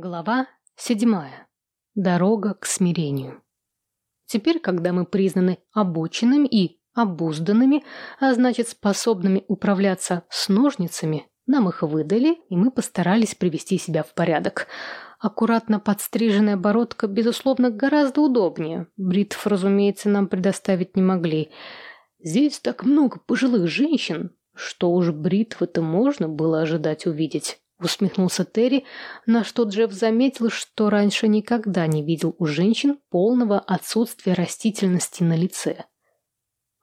Глава седьмая. Дорога к смирению. Теперь, когда мы признаны обученными и обузданными, а значит способными управляться с ножницами, нам их выдали, и мы постарались привести себя в порядок. Аккуратно подстриженная бородка, безусловно, гораздо удобнее. Бритв, разумеется, нам предоставить не могли. Здесь так много пожилых женщин, что уж бритвы-то можно было ожидать увидеть. Усмехнулся Терри, на что Джефф заметил, что раньше никогда не видел у женщин полного отсутствия растительности на лице.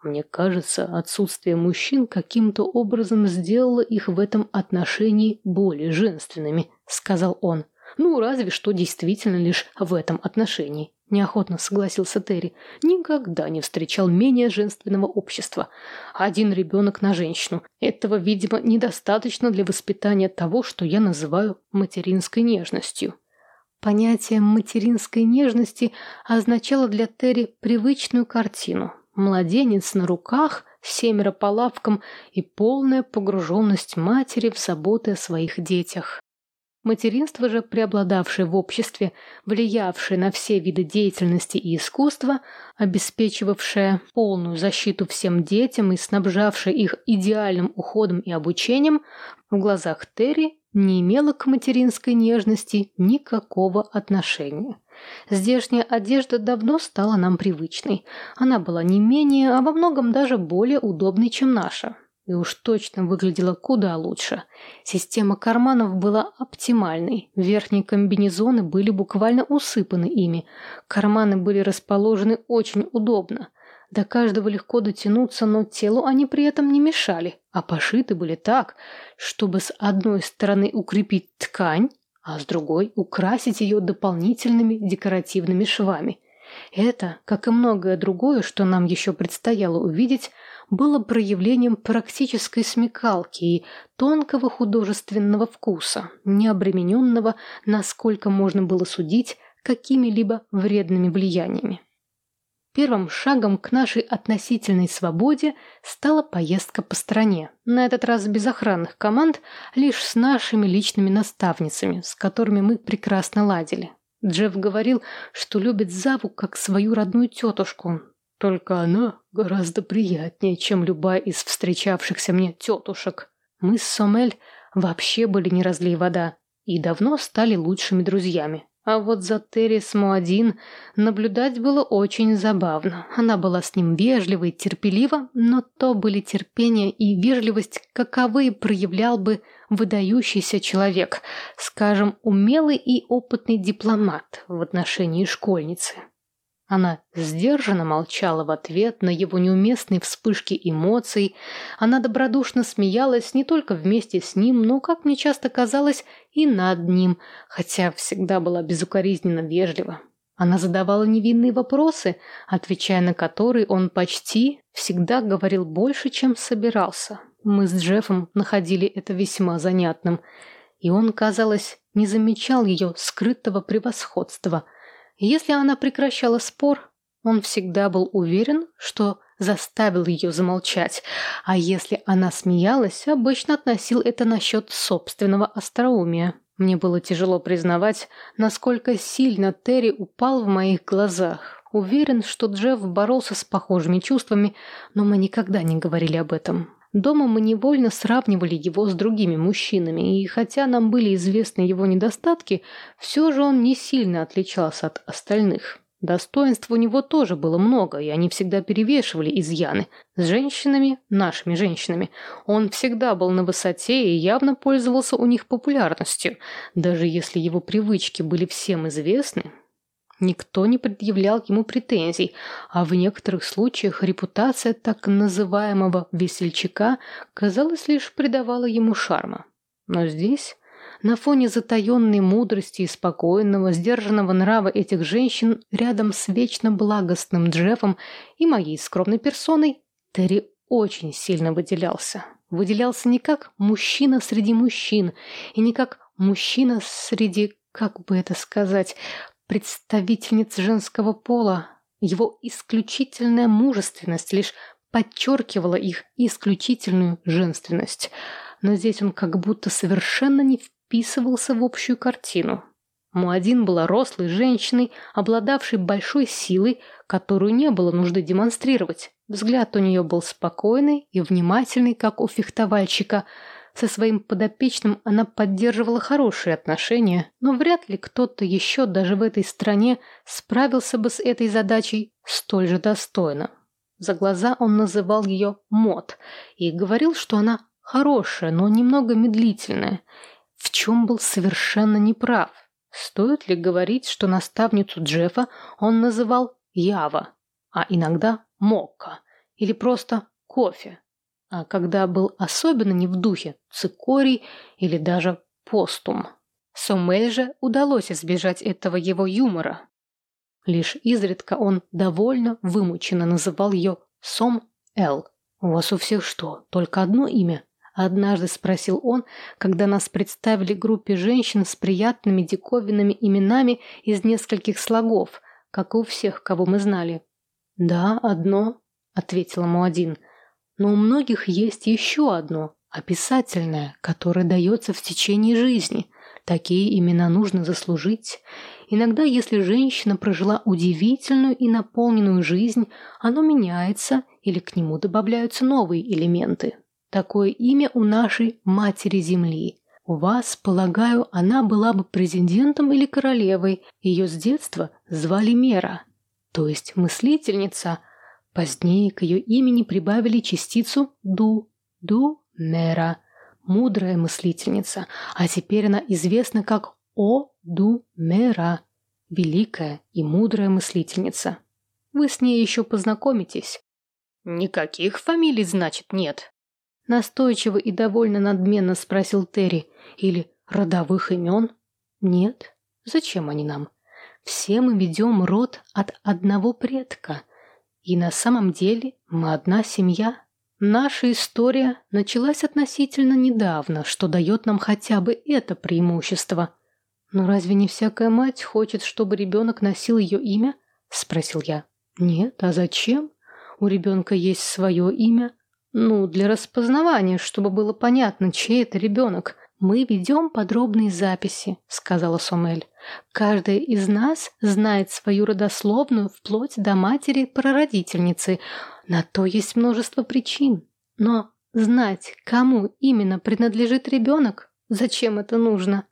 Мне кажется, отсутствие мужчин каким-то образом сделало их в этом отношении более женственными, сказал он. Ну, разве что действительно лишь в этом отношении. – неохотно согласился Терри. «Никогда не встречал менее женственного общества. Один ребенок на женщину. Этого, видимо, недостаточно для воспитания того, что я называю материнской нежностью». Понятие материнской нежности означало для Терри привычную картину. Младенец на руках, семеро по лавкам и полная погруженность матери в заботы о своих детях. Материнство же, преобладавшее в обществе, влиявшее на все виды деятельности и искусства, обеспечивавшее полную защиту всем детям и снабжавшее их идеальным уходом и обучением, в глазах Терри не имело к материнской нежности никакого отношения. Здешняя одежда давно стала нам привычной. Она была не менее, а во многом даже более удобной, чем наша и уж точно выглядела куда лучше. Система карманов была оптимальной, верхние комбинезоны были буквально усыпаны ими, карманы были расположены очень удобно. До каждого легко дотянуться, но телу они при этом не мешали, а пошиты были так, чтобы с одной стороны укрепить ткань, а с другой украсить ее дополнительными декоративными швами. Это, как и многое другое, что нам еще предстояло увидеть, было проявлением практической смекалки и тонкого художественного вкуса, не обремененного, насколько можно было судить, какими-либо вредными влияниями. Первым шагом к нашей относительной свободе стала поездка по стране, на этот раз без охранных команд, лишь с нашими личными наставницами, с которыми мы прекрасно ладили. Джефф говорил, что любит Заву как свою родную тетушку, только она гораздо приятнее, чем любая из встречавшихся мне тетушек. Мы с Сомель вообще были не разлей вода и давно стали лучшими друзьями. А вот за Терри с Муадин наблюдать было очень забавно. Она была с ним вежлива и терпелива, но то были терпение и вежливость, каковы проявлял бы выдающийся человек, скажем, умелый и опытный дипломат в отношении школьницы. Она сдержанно молчала в ответ на его неуместные вспышки эмоций. Она добродушно смеялась не только вместе с ним, но, как мне часто казалось, и над ним, хотя всегда была безукоризненно вежлива. Она задавала невинные вопросы, отвечая на которые он почти всегда говорил больше, чем собирался. Мы с Джеффом находили это весьма занятным. И он, казалось, не замечал ее скрытого превосходства – если она прекращала спор, он всегда был уверен, что заставил ее замолчать, а если она смеялась, обычно относил это насчет собственного остроумия. Мне было тяжело признавать, насколько сильно Терри упал в моих глазах. Уверен, что Джефф боролся с похожими чувствами, но мы никогда не говорили об этом. Дома мы невольно сравнивали его с другими мужчинами, и хотя нам были известны его недостатки, все же он не сильно отличался от остальных. Достоинств у него тоже было много, и они всегда перевешивали изъяны. С женщинами, нашими женщинами, он всегда был на высоте и явно пользовался у них популярностью. Даже если его привычки были всем известны, Никто не предъявлял ему претензий, а в некоторых случаях репутация так называемого «весельчака» казалось лишь придавала ему шарма. Но здесь, на фоне затаенной мудрости и спокойного, сдержанного нрава этих женщин, рядом с вечно благостным Джеффом и моей скромной персоной, Терри очень сильно выделялся. Выделялся не как мужчина среди мужчин, и не как мужчина среди, как бы это сказать, представительниц женского пола. Его исключительная мужественность лишь подчеркивала их исключительную женственность. Но здесь он как будто совершенно не вписывался в общую картину. Муадин была рослой женщиной, обладавшей большой силой, которую не было нужды демонстрировать. Взгляд у нее был спокойный и внимательный, как у фехтовальщика. Со своим подопечным она поддерживала хорошие отношения, но вряд ли кто-то еще даже в этой стране справился бы с этой задачей столь же достойно. За глаза он называл ее Мод и говорил, что она хорошая, но немного медлительная, в чем был совершенно неправ. Стоит ли говорить, что наставницу Джеффа он называл Ява, а иногда Мокка или просто кофе, а когда был особенно не в духе цикорий или даже постум. Сомель же удалось избежать этого его юмора. Лишь изредка он довольно вымученно называл ее Сом-Эл. «У вас у всех что, только одно имя?» Однажды спросил он, когда нас представили группе женщин с приятными диковинными именами из нескольких слогов, как у всех, кого мы знали. «Да, одно», — ответила Муадин. «Но у многих есть еще одно, описательное, которое дается в течение жизни. Такие имена нужно заслужить. Иногда, если женщина прожила удивительную и наполненную жизнь, оно меняется или к нему добавляются новые элементы». Такое имя у нашей матери Земли. У вас, полагаю, она была бы президентом или королевой. Ее с детства звали Мера, то есть мыслительница. Позднее к ее имени прибавили частицу «ду». «Ду Мера» – мудрая мыслительница, а теперь она известна как О-ду Мера – великая и мудрая мыслительница. Вы с ней еще познакомитесь. Никаких фамилий, значит, нет. Настойчиво и довольно надменно спросил Терри. Или родовых имен? Нет. Зачем они нам? Все мы ведем род от одного предка. И на самом деле мы одна семья. Наша история началась относительно недавно, что дает нам хотя бы это преимущество. Но разве не всякая мать хочет, чтобы ребенок носил ее имя? Спросил я. Нет, а зачем? У ребенка есть свое имя, ну, для распознавания, чтобы было понятно, чей это ребенок. Мы ведем подробные записи, сказала Сомель. Каждая из нас знает свою родословную вплоть до матери-прародительницы. На то есть множество причин. Но знать, кому именно принадлежит ребенок, зачем это нужно?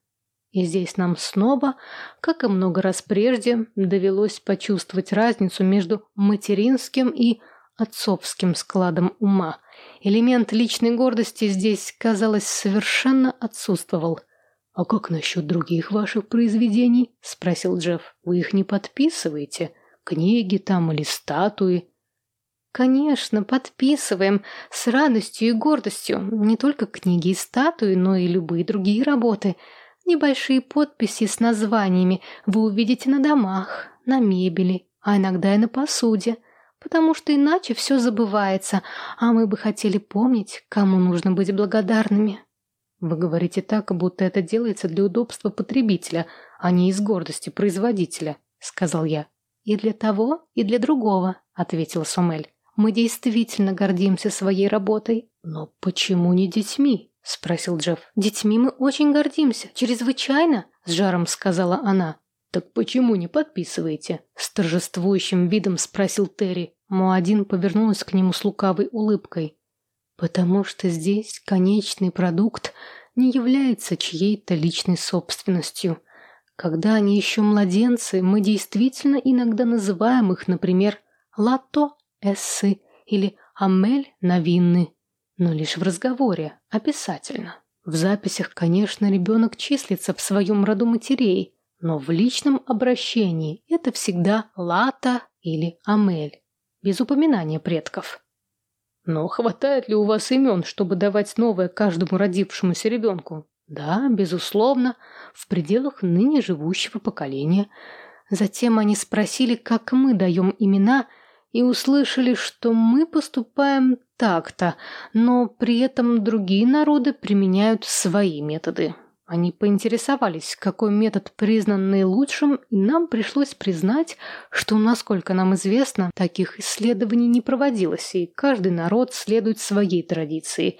И здесь нам снова, как и много раз прежде, довелось почувствовать разницу между материнским и отцовским складом ума. Элемент личной гордости здесь, казалось, совершенно отсутствовал. «А как насчет других ваших произведений?» – спросил Джефф. «Вы их не подписываете? Книги там или статуи?» «Конечно, подписываем. С радостью и гордостью. Не только книги и статуи, но и любые другие работы. Небольшие подписи с названиями вы увидите на домах, на мебели, а иногда и на посуде потому что иначе все забывается, а мы бы хотели помнить, кому нужно быть благодарными. Вы говорите так, будто это делается для удобства потребителя, а не из гордости производителя, сказал я. И для того, и для другого, ответила Сомель. Мы действительно гордимся своей работой. Но почему не детьми? спросил Джефф. Детьми мы очень гордимся, чрезвычайно, с жаром сказала она. «Так почему не подписываете?» С торжествующим видом спросил Терри. Муадин повернулась к нему с лукавой улыбкой. «Потому что здесь конечный продукт не является чьей-то личной собственностью. Когда они еще младенцы, мы действительно иногда называем их, например, «лато эссы» или «амель навинны», но лишь в разговоре, описательно. В записях, конечно, ребенок числится в своем роду матерей, но в личном обращении это всегда Лата или Амель, без упоминания предков. Но хватает ли у вас имен, чтобы давать новое каждому родившемуся ребенку? Да, безусловно, в пределах ныне живущего поколения. Затем они спросили, как мы даем имена, и услышали, что мы поступаем так-то, но при этом другие народы применяют свои методы. Они поинтересовались, какой метод признан наилучшим, и нам пришлось признать, что, насколько нам известно, таких исследований не проводилось, и каждый народ следует своей традиции.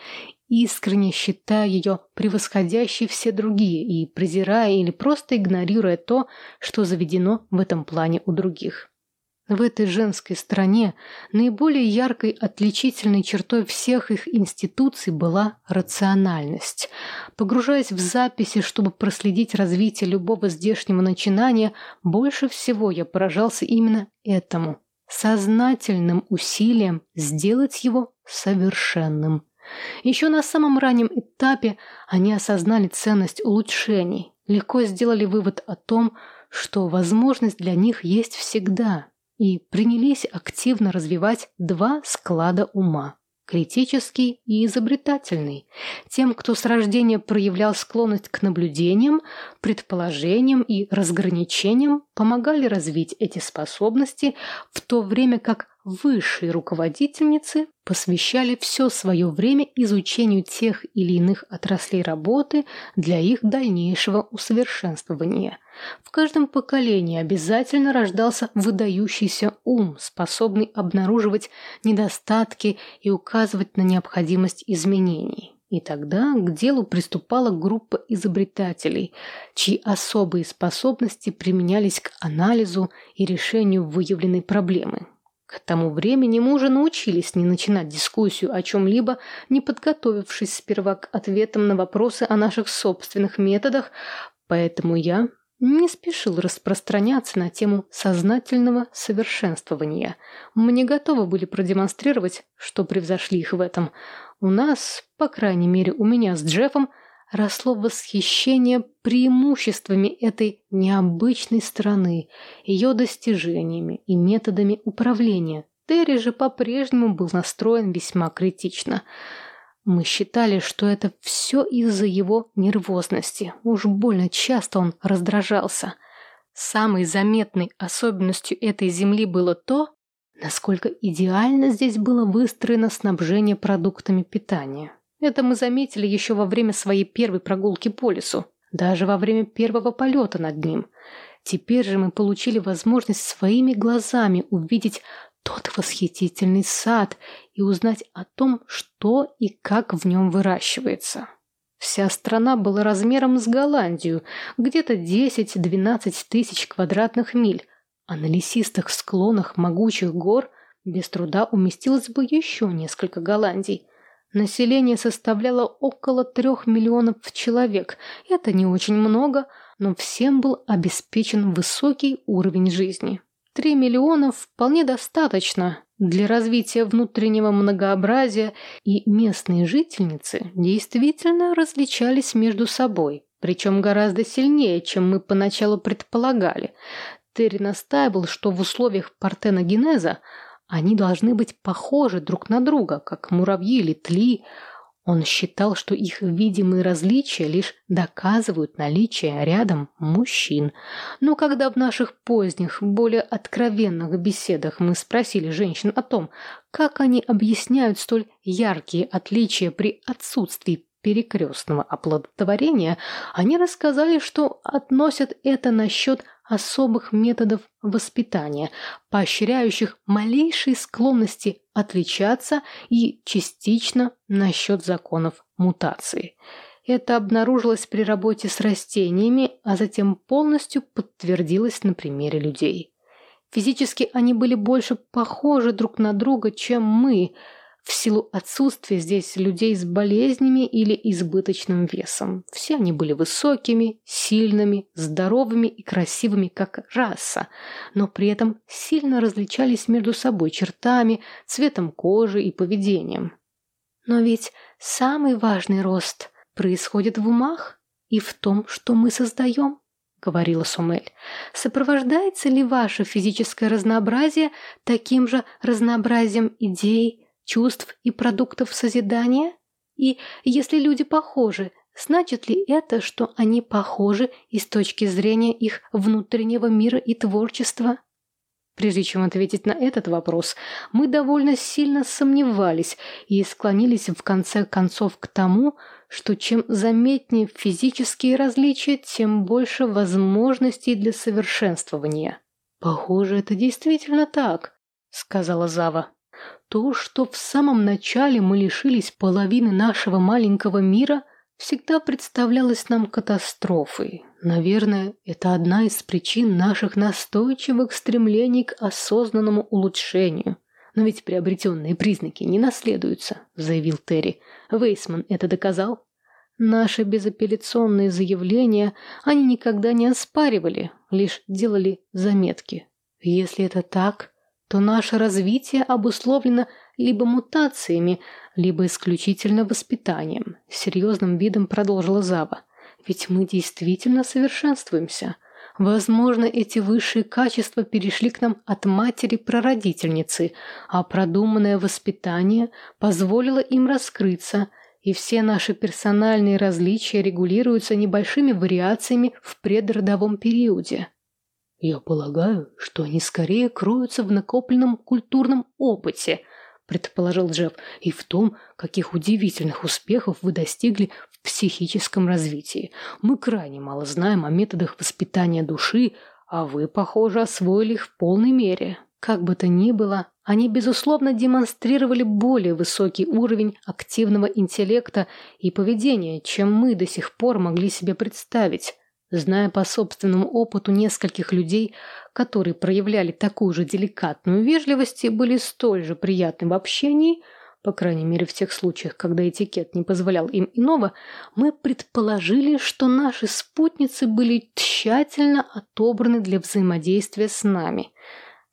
искренне считая ее превосходящей все другие и презирая или просто игнорируя то, что заведено в этом плане у других. В этой женской стране наиболее яркой отличительной чертой всех их институций была рациональность. Погружаясь в записи, чтобы проследить развитие любого здешнего начинания, больше всего я поражался именно этому – сознательным усилием сделать его совершенным. Еще на самом раннем этапе они осознали ценность улучшений, легко сделали вывод о том, что возможность для них есть всегда – и принялись активно развивать два склада ума – критический и изобретательный. Тем, кто с рождения проявлял склонность к наблюдениям, предположениям и разграничениям, помогали развить эти способности, в то время как высшие руководительницы посвящали все свое время изучению тех или иных отраслей работы для их дальнейшего усовершенствования. В каждом поколении обязательно рождался выдающийся ум, способный обнаруживать недостатки и указывать на необходимость изменений. И тогда к делу приступала группа изобретателей, чьи особые способности применялись к анализу и решению выявленной проблемы. К тому времени мы уже научились не начинать дискуссию о чем-либо, не подготовившись сперва к ответам на вопросы о наших собственных методах, поэтому я не спешил распространяться на тему сознательного совершенствования. Мы не готовы были продемонстрировать, что превзошли их в этом. У нас, по крайней мере у меня с Джеффом, росло восхищение преимуществами этой необычной страны, ее достижениями и методами управления. Терри же по-прежнему был настроен весьма критично. Мы считали, что это все из-за его нервозности. Уж больно часто он раздражался. Самой заметной особенностью этой земли было то, насколько идеально здесь было выстроено снабжение продуктами питания. Это мы заметили еще во время своей первой прогулки по лесу, даже во время первого полета над ним. Теперь же мы получили возможность своими глазами увидеть тот восхитительный сад и узнать о том, что и как в нем выращивается. Вся страна была размером с Голландию, где-то 10-12 тысяч квадратных миль, а на лесистых склонах могучих гор без труда уместилось бы еще несколько Голландий – Население составляло около трех миллионов человек. Это не очень много, но всем был обеспечен высокий уровень жизни. Три миллиона вполне достаточно для развития внутреннего многообразия, и местные жительницы действительно различались между собой, причем гораздо сильнее, чем мы поначалу предполагали. Терри настаивал, что в условиях партеногенеза они должны быть похожи друг на друга, как муравьи или тли. Он считал, что их видимые различия лишь доказывают наличие рядом мужчин. Но когда в наших поздних, более откровенных беседах мы спросили женщин о том, как они объясняют столь яркие отличия при отсутствии перекрестного оплодотворения, они рассказали, что относят это насчет особых методов воспитания, поощряющих малейшие склонности отличаться и частично насчет законов мутации. Это обнаружилось при работе с растениями, а затем полностью подтвердилось на примере людей. Физически они были больше похожи друг на друга, чем мы – в силу отсутствия здесь людей с болезнями или избыточным весом. Все они были высокими, сильными, здоровыми и красивыми как раса, но при этом сильно различались между собой чертами, цветом кожи и поведением. Но ведь самый важный рост происходит в умах и в том, что мы создаем, говорила Сумель. Сопровождается ли ваше физическое разнообразие таким же разнообразием идей, чувств и продуктов созидания? И если люди похожи, значит ли это, что они похожи и с точки зрения их внутреннего мира и творчества? Прежде чем ответить на этот вопрос, мы довольно сильно сомневались и склонились в конце концов к тому, что чем заметнее физические различия, тем больше возможностей для совершенствования. «Похоже, это действительно так», — сказала Зава. То, что в самом начале мы лишились половины нашего маленького мира, всегда представлялось нам катастрофой. Наверное, это одна из причин наших настойчивых стремлений к осознанному улучшению. Но ведь приобретенные признаки не наследуются, заявил Терри. Вейсман это доказал? Наши безапелляционные заявления они никогда не оспаривали, лишь делали заметки. Если это так, то наше развитие обусловлено либо мутациями, либо исключительно воспитанием, серьезным видом продолжила Зава. Ведь мы действительно совершенствуемся. Возможно, эти высшие качества перешли к нам от матери-прародительницы, а продуманное воспитание позволило им раскрыться, и все наши персональные различия регулируются небольшими вариациями в предродовом периоде. Я полагаю, что они скорее кроются в накопленном культурном опыте, предположил Джефф, и в том, каких удивительных успехов вы достигли в психическом развитии. Мы крайне мало знаем о методах воспитания души, а вы, похоже, освоили их в полной мере. Как бы то ни было, они, безусловно, демонстрировали более высокий уровень активного интеллекта и поведения, чем мы до сих пор могли себе представить. Зная по собственному опыту нескольких людей, которые проявляли такую же деликатную вежливость и были столь же приятны в общении, по крайней мере в тех случаях, когда этикет не позволял им иного, мы предположили, что наши спутницы были тщательно отобраны для взаимодействия с нами –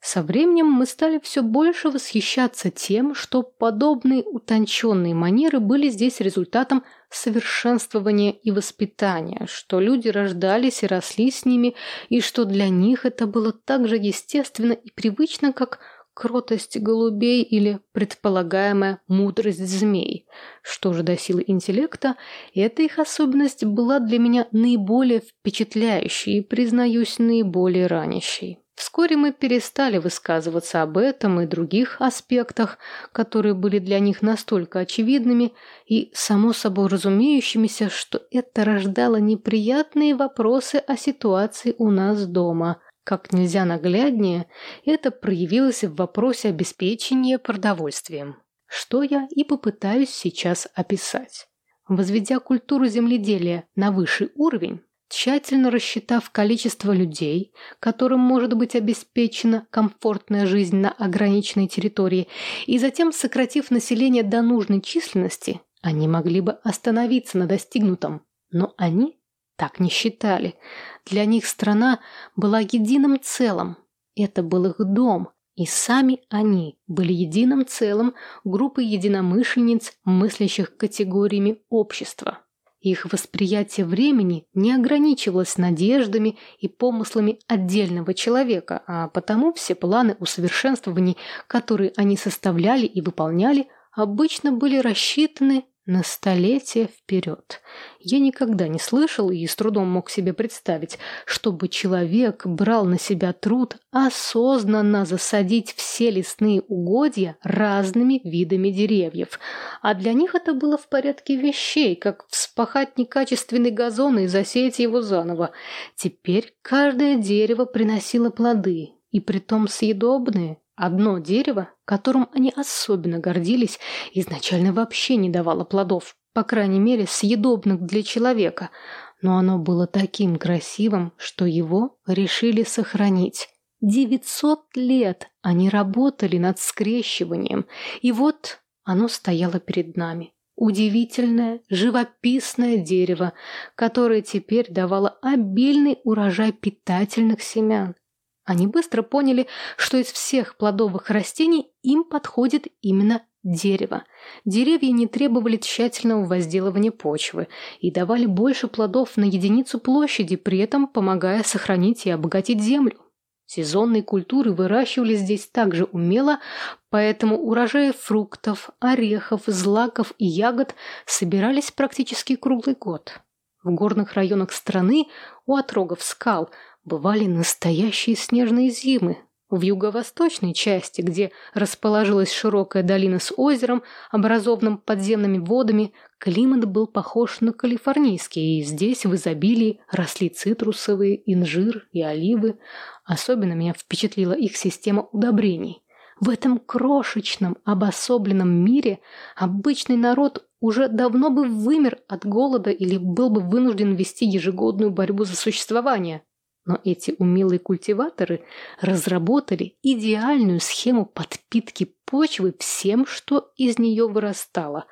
со временем мы стали все больше восхищаться тем, что подобные утонченные манеры были здесь результатом совершенствования и воспитания, что люди рождались и росли с ними, и что для них это было так же естественно и привычно, как кротость голубей или предполагаемая мудрость змей. Что же до силы интеллекта, эта их особенность была для меня наиболее впечатляющей и, признаюсь, наиболее ранящей. Вскоре мы перестали высказываться об этом и других аспектах, которые были для них настолько очевидными и, само собой разумеющимися, что это рождало неприятные вопросы о ситуации у нас дома. Как нельзя нагляднее, это проявилось в вопросе обеспечения продовольствием, что я и попытаюсь сейчас описать. Возведя культуру земледелия на высший уровень, Тщательно рассчитав количество людей, которым может быть обеспечена комфортная жизнь на ограниченной территории, и затем сократив население до нужной численности, они могли бы остановиться на достигнутом. Но они так не считали. Для них страна была единым целым. Это был их дом, и сами они были единым целым группой единомышленниц, мыслящих категориями общества. Их восприятие времени не ограничивалось надеждами и помыслами отдельного человека, а потому все планы усовершенствований, которые они составляли и выполняли, обычно были рассчитаны на столетия вперед. Я никогда не слышал и с трудом мог себе представить, чтобы человек брал на себя труд осознанно засадить все лесные угодья разными видами деревьев. А для них это было в порядке вещей, как вспахать некачественный газон и засеять его заново. Теперь каждое дерево приносило плоды, и притом съедобные, Одно дерево, которым они особенно гордились, изначально вообще не давало плодов, по крайней мере, съедобных для человека, но оно было таким красивым, что его решили сохранить. Девятьсот лет они работали над скрещиванием, и вот оно стояло перед нами. Удивительное, живописное дерево, которое теперь давало обильный урожай питательных семян. Они быстро поняли, что из всех плодовых растений им подходит именно дерево. Деревья не требовали тщательного возделывания почвы и давали больше плодов на единицу площади, при этом помогая сохранить и обогатить землю. Сезонные культуры выращивали здесь также умело, поэтому урожаи фруктов, орехов, злаков и ягод собирались практически круглый год. В горных районах страны, у отрогов скал – бывали настоящие снежные зимы. В юго-восточной части, где расположилась широкая долина с озером, образованным подземными водами, климат был похож на калифорнийский, и здесь в изобилии росли цитрусовые, инжир и оливы. Особенно меня впечатлила их система удобрений. В этом крошечном, обособленном мире обычный народ уже давно бы вымер от голода или был бы вынужден вести ежегодную борьбу за существование. Но эти умелые культиваторы разработали идеальную схему подпитки почвы всем, что из нее вырастало.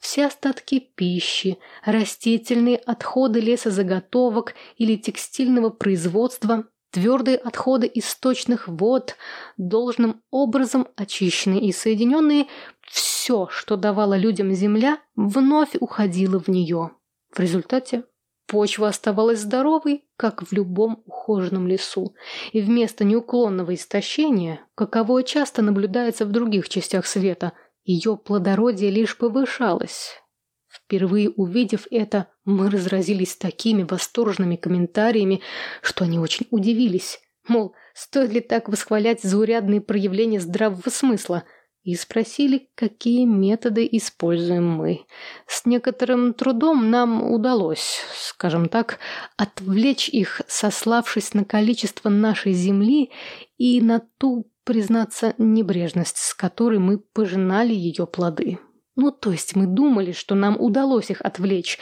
Все остатки пищи, растительные отходы лесозаготовок или текстильного производства, твердые отходы источных вод, должным образом очищенные и соединенные, все, что давала людям земля, вновь уходило в нее. В результате Почва оставалась здоровой, как в любом ухоженном лесу, и вместо неуклонного истощения, каковое часто наблюдается в других частях света, ее плодородие лишь повышалось. Впервые увидев это, мы разразились такими восторженными комментариями, что они очень удивились. Мол, стоит ли так восхвалять заурядные проявления здравого смысла – и спросили, какие методы используем мы. С некоторым трудом нам удалось, скажем так, отвлечь их, сославшись на количество нашей земли и на ту, признаться, небрежность, с которой мы пожинали ее плоды. Ну, то есть мы думали, что нам удалось их отвлечь.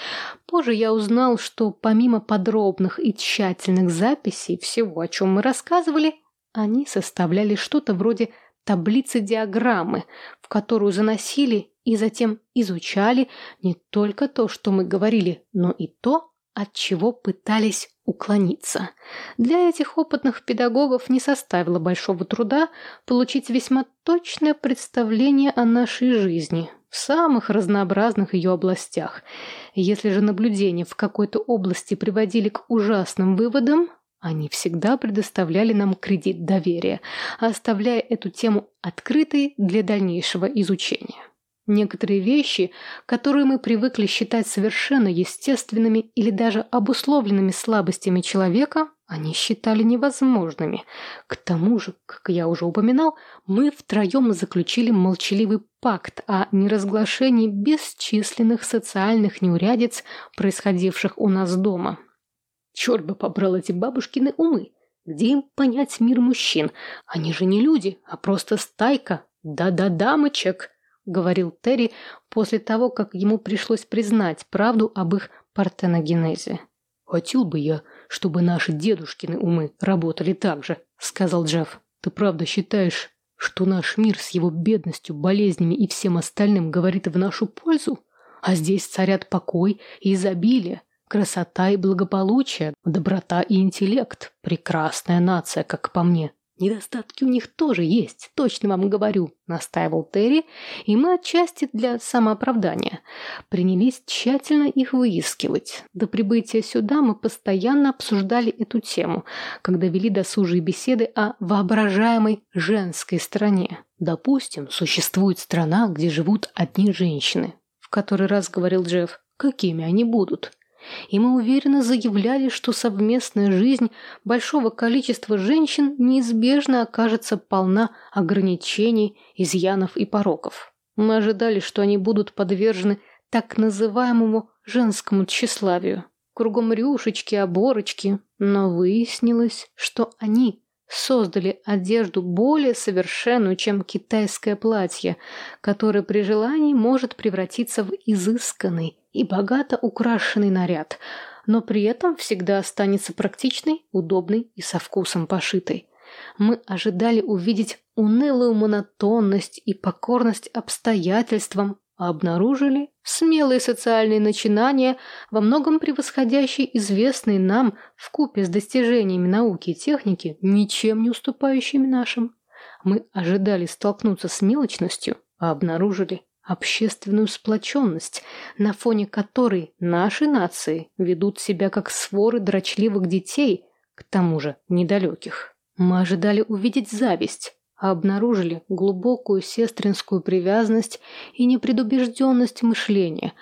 Позже я узнал, что помимо подробных и тщательных записей всего, о чем мы рассказывали, они составляли что-то вроде таблицы диаграммы, в которую заносили и затем изучали не только то, что мы говорили, но и то, от чего пытались уклониться. Для этих опытных педагогов не составило большого труда получить весьма точное представление о нашей жизни в самых разнообразных ее областях. Если же наблюдения в какой-то области приводили к ужасным выводам, они всегда предоставляли нам кредит доверия, оставляя эту тему открытой для дальнейшего изучения. Некоторые вещи, которые мы привыкли считать совершенно естественными или даже обусловленными слабостями человека, они считали невозможными. К тому же, как я уже упоминал, мы втроем заключили молчаливый пакт о неразглашении бесчисленных социальных неурядиц, происходивших у нас дома, Черт бы побрал эти бабушкины умы. Где им понять мир мужчин? Они же не люди, а просто стайка. Да-да, дамочек, говорил Терри после того, как ему пришлось признать правду об их партеногенезе. «Хотел бы я, чтобы наши дедушкины умы работали так же», — сказал Джефф. «Ты правда считаешь, что наш мир с его бедностью, болезнями и всем остальным говорит в нашу пользу? А здесь царят покой и изобилие, Красота и благополучие, доброта и интеллект. Прекрасная нация, как по мне. Недостатки у них тоже есть, точно вам говорю, настаивал Терри, и мы отчасти для самооправдания принялись тщательно их выискивать. До прибытия сюда мы постоянно обсуждали эту тему, когда вели досужие беседы о воображаемой женской стране. Допустим, существует страна, где живут одни женщины. В который раз говорил Джефф, какими они будут? И мы уверенно заявляли, что совместная жизнь большого количества женщин неизбежно окажется полна ограничений, изъянов и пороков. Мы ожидали, что они будут подвержены так называемому женскому тщеславию. Кругом рюшечки, оборочки. Но выяснилось, что они создали одежду более совершенную, чем китайское платье, которое при желании может превратиться в изысканный и богато украшенный наряд, но при этом всегда останется практичной, удобной и со вкусом пошитой. Мы ожидали увидеть унылую монотонность и покорность обстоятельствам, а обнаружили смелые социальные начинания, во многом превосходящие известные нам в купе с достижениями науки и техники, ничем не уступающими нашим. Мы ожидали столкнуться с мелочностью, а обнаружили общественную сплоченность, на фоне которой наши нации ведут себя как своры дрочливых детей, к тому же недалеких. Мы ожидали увидеть зависть, а обнаружили глубокую сестринскую привязанность и непредубежденность мышления,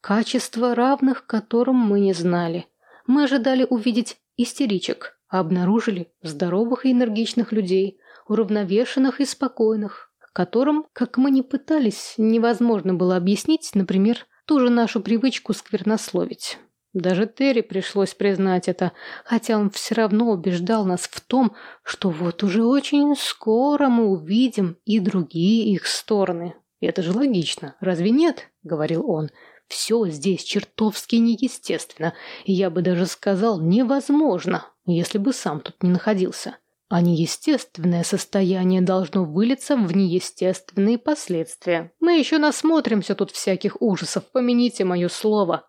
качества равных которым мы не знали. Мы ожидали увидеть истеричек, а обнаружили здоровых и энергичных людей, уравновешенных и спокойных, которым, как мы ни пытались, невозможно было объяснить, например, ту же нашу привычку сквернословить. Даже Терри пришлось признать это, хотя он все равно убеждал нас в том, что вот уже очень скоро мы увидим и другие их стороны. «Это же логично, разве нет?» — говорил он. «Все здесь чертовски неестественно, и я бы даже сказал невозможно, если бы сам тут не находился. А неестественное состояние должно вылиться в неестественные последствия. Мы еще насмотримся тут всяких ужасов, помяните мое слово».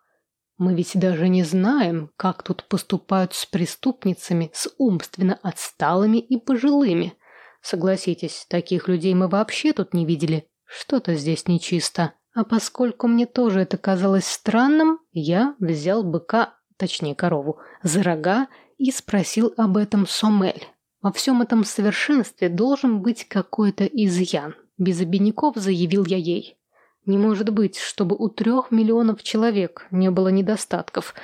Мы ведь даже не знаем, как тут поступают с преступницами, с умственно отсталыми и пожилыми. Согласитесь, таких людей мы вообще тут не видели. Что-то здесь нечисто. А поскольку мне тоже это казалось странным, я взял быка, точнее корову, за рога и спросил об этом Сомель. Во всем этом совершенстве должен быть какой-то изъян. Без обиняков заявил я ей. Не может быть, чтобы у трех миллионов человек не было недостатков.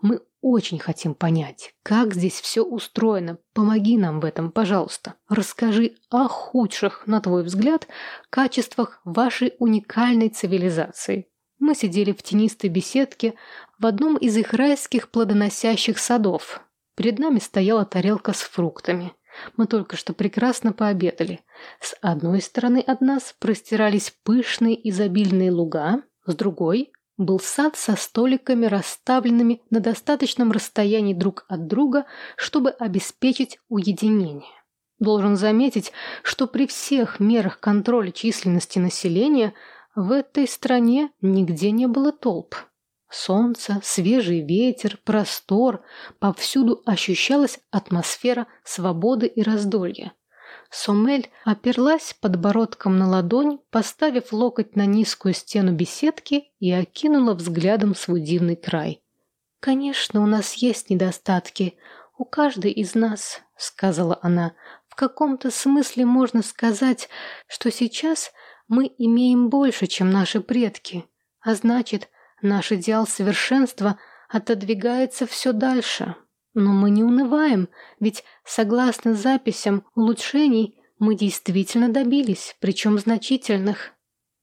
Мы очень хотим понять, как здесь все устроено. Помоги нам в этом, пожалуйста. Расскажи о худших, на твой взгляд, качествах вашей уникальной цивилизации. Мы сидели в тенистой беседке в одном из их райских плодоносящих садов. Перед нами стояла тарелка с фруктами. Мы только что прекрасно пообедали. С одной стороны от нас простирались пышные изобильные луга, с другой был сад со столиками, расставленными на достаточном расстоянии друг от друга, чтобы обеспечить уединение. Должен заметить, что при всех мерах контроля численности населения в этой стране нигде не было толп. Солнце, свежий ветер, простор, повсюду ощущалась атмосфера свободы и раздолья. Сомель оперлась подбородком на ладонь, поставив локоть на низкую стену беседки и окинула взглядом свой дивный край. «Конечно, у нас есть недостатки. У каждой из нас», — сказала она. «В каком-то смысле можно сказать, что сейчас мы имеем больше, чем наши предки. А значит, Наш идеал совершенства отодвигается все дальше. Но мы не унываем, ведь, согласно записям улучшений, мы действительно добились, причем значительных.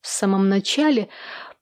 В самом начале,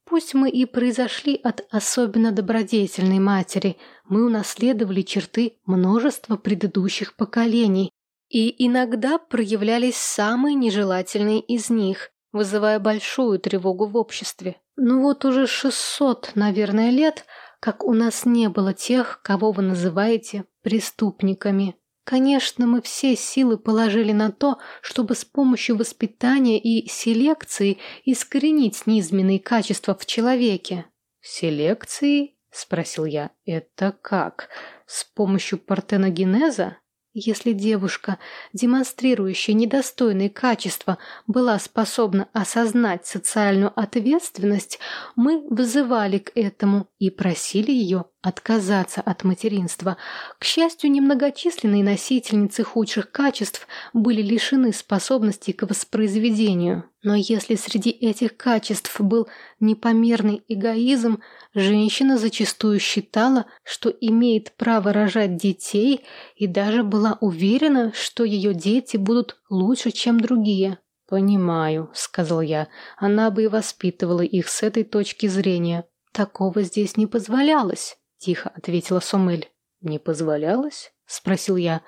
пусть мы и произошли от особенно добродетельной матери, мы унаследовали черты множества предыдущих поколений, и иногда проявлялись самые нежелательные из них, вызывая большую тревогу в обществе. Ну вот уже шестьсот, наверное, лет, как у нас не было тех, кого вы называете преступниками. Конечно, мы все силы положили на то, чтобы с помощью воспитания и селекции искоренить низменные качества в человеке. «Селекции?» – спросил я. «Это как? С помощью партеногенеза?» Если девушка, демонстрирующая недостойные качества, была способна осознать социальную ответственность, мы вызывали к этому и просили ее отказаться от материнства. К счастью, немногочисленные носительницы худших качеств были лишены способности к воспроизведению. Но если среди этих качеств был непомерный эгоизм, женщина зачастую считала, что имеет право рожать детей и даже была уверена, что ее дети будут лучше, чем другие. «Понимаю», — сказал я, — «она бы и воспитывала их с этой точки зрения. Такого здесь не позволялось». — тихо ответила Сомель. «Не позволялось?» — спросил я.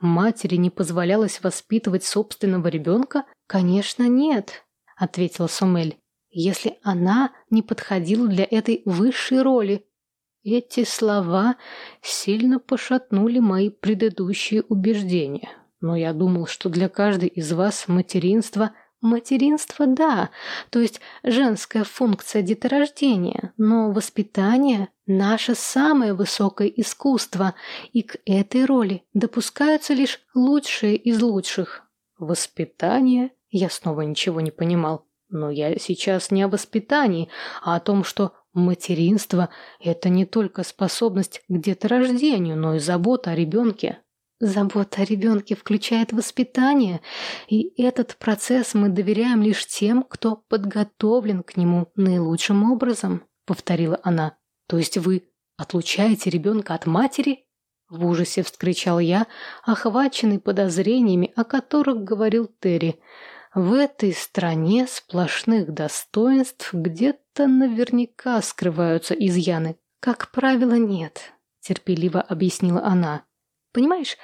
«Матери не позволялось воспитывать собственного ребенка?» «Конечно, нет», — ответила Сомель. «Если она не подходила для этой высшей роли». Эти слова сильно пошатнули мои предыдущие убеждения. Но я думал, что для каждой из вас материнство — Материнство – да, то есть женская функция деторождения, но воспитание – наше самое высокое искусство, и к этой роли допускаются лишь лучшие из лучших. Воспитание? Я снова ничего не понимал. Но я сейчас не о воспитании, а о том, что материнство – это не только способность к деторождению, но и забота о ребенке. Забота о ребенке включает воспитание, и этот процесс мы доверяем лишь тем, кто подготовлен к нему наилучшим образом», — повторила она. «То есть вы отлучаете ребенка от матери?» В ужасе вскричал я, охваченный подозрениями, о которых говорил Терри. В этой стране сплошных достоинств где-то наверняка скрываются изъяны. Как правило, нет, терпеливо объяснила она. Понимаешь,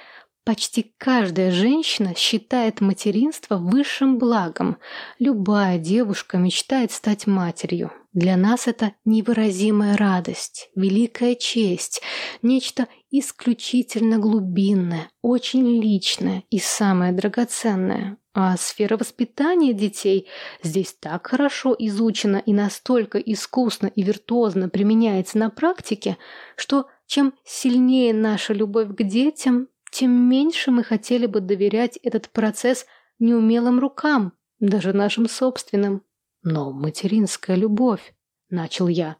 Почти каждая женщина считает материнство высшим благом. Любая девушка мечтает стать матерью. Для нас это невыразимая радость, великая честь, нечто исключительно глубинное, очень личное и самое драгоценное. А сфера воспитания детей здесь так хорошо изучена и настолько искусно и виртуозно применяется на практике, что чем сильнее наша любовь к детям, тем меньше мы хотели бы доверять этот процесс неумелым рукам, даже нашим собственным. Но материнская любовь, начал я.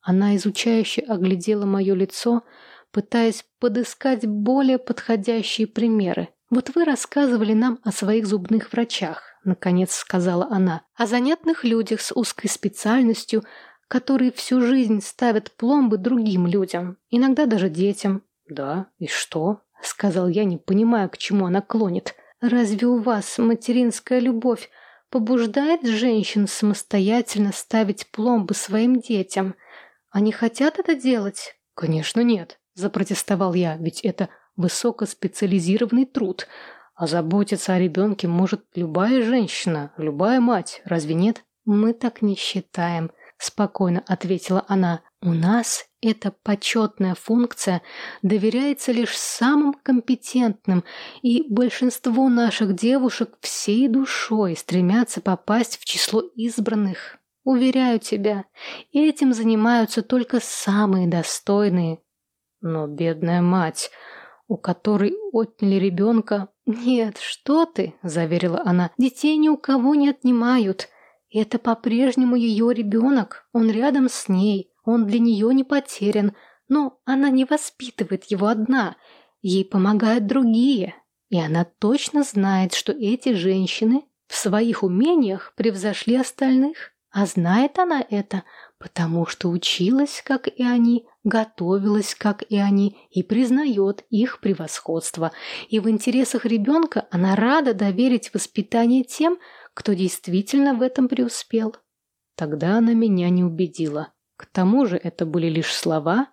Она изучающе оглядела мое лицо, пытаясь подыскать более подходящие примеры. «Вот вы рассказывали нам о своих зубных врачах», — наконец сказала она, «о занятных людях с узкой специальностью, которые всю жизнь ставят пломбы другим людям, иногда даже детям». «Да, и что?» — сказал я, не понимая, к чему она клонит. «Разве у вас материнская любовь побуждает женщин самостоятельно ставить пломбы своим детям? Они хотят это делать?» «Конечно нет», — запротестовал я, «ведь это высокоспециализированный труд. А заботиться о ребенке может любая женщина, любая мать, разве нет?» «Мы так не считаем», — спокойно ответила она. «У нас эта почетная функция доверяется лишь самым компетентным, и большинство наших девушек всей душой стремятся попасть в число избранных. Уверяю тебя, этим занимаются только самые достойные. Но бедная мать, у которой отняли ребенка... «Нет, что ты!» – заверила она. «Детей ни у кого не отнимают. Это по-прежнему ее ребенок, он рядом с ней». Он для нее не потерян, но она не воспитывает его одна. Ей помогают другие. И она точно знает, что эти женщины в своих умениях превзошли остальных. А знает она это, потому что училась, как и они, готовилась, как и они, и признает их превосходство. И в интересах ребенка она рада доверить воспитание тем, кто действительно в этом преуспел. Тогда она меня не убедила. К тому же это были лишь слова,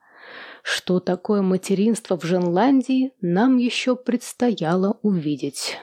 что такое материнство в Женландии нам еще предстояло увидеть.